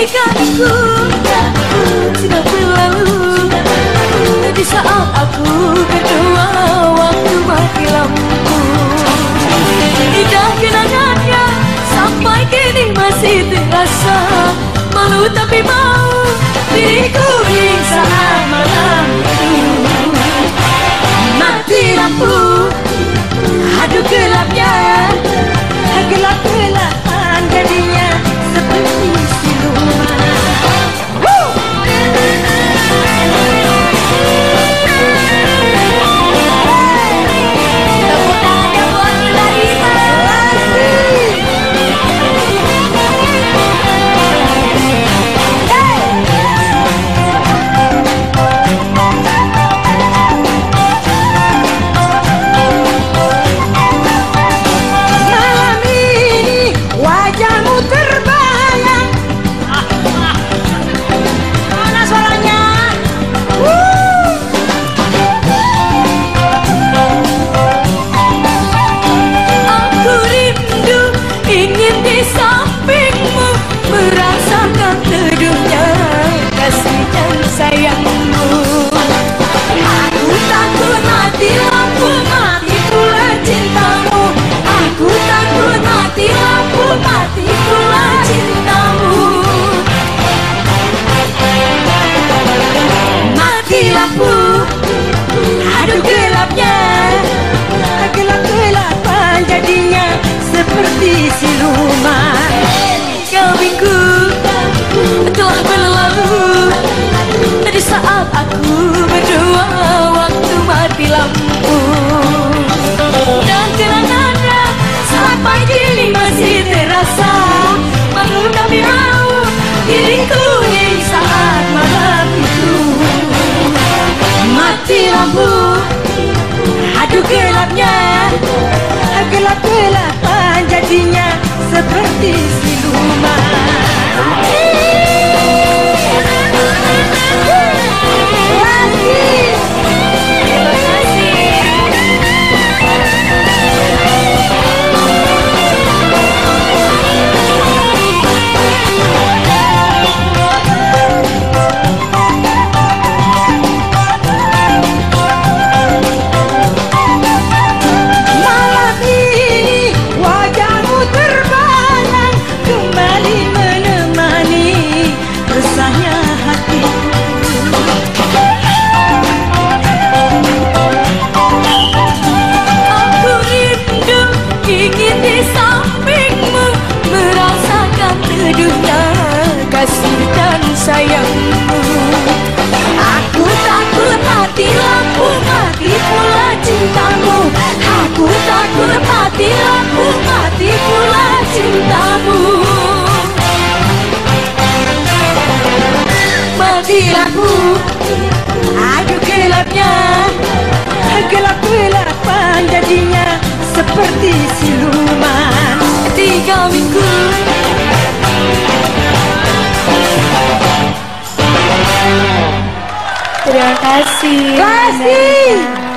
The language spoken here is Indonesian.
Hatiku sudah berlalu Di saat aku berdua waktu mati lampu Indah kenangannya sampai kini masih terasa Malu tapi mau Abu. Laku Aduh gelapnya. Gelap-gelapan jadinya Seperti siluman. Tiga minggu. Terima kasih. Terima kasih